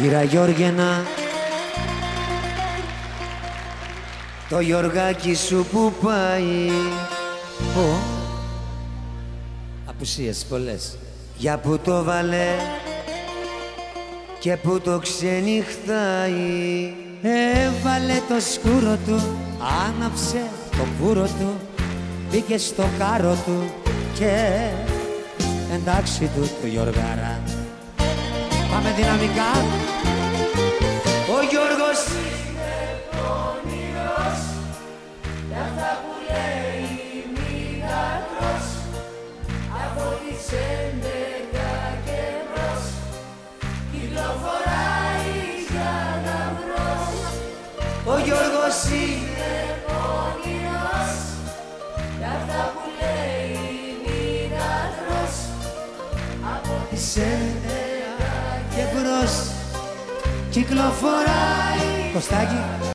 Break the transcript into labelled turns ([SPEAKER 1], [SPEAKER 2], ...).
[SPEAKER 1] Κύρα Γιώργενα Το Γιωργάκι σου που πάει. Ω. Απουσίες πολλές. Για που το βάλε Και που το ξενυχτάει. Έβαλε το σκούρο του Άναψε το πουρο του Μπήκε στο κάρο του Και εντάξει του του Γιωργάρα Πάμε δυναμικά. Ο Γιώργος.
[SPEAKER 2] Είναι πονηρός για αυτά που λέει μην τρως από τις έντεκα και μπρος κυκλοφοράει για γαμπρός
[SPEAKER 1] Ο Γιώργος.
[SPEAKER 2] Είναι πονηρός για αυτά που λέει μην τρως από τις έντεκα
[SPEAKER 1] και μπρος κυκλοφοράει. Κωστάκι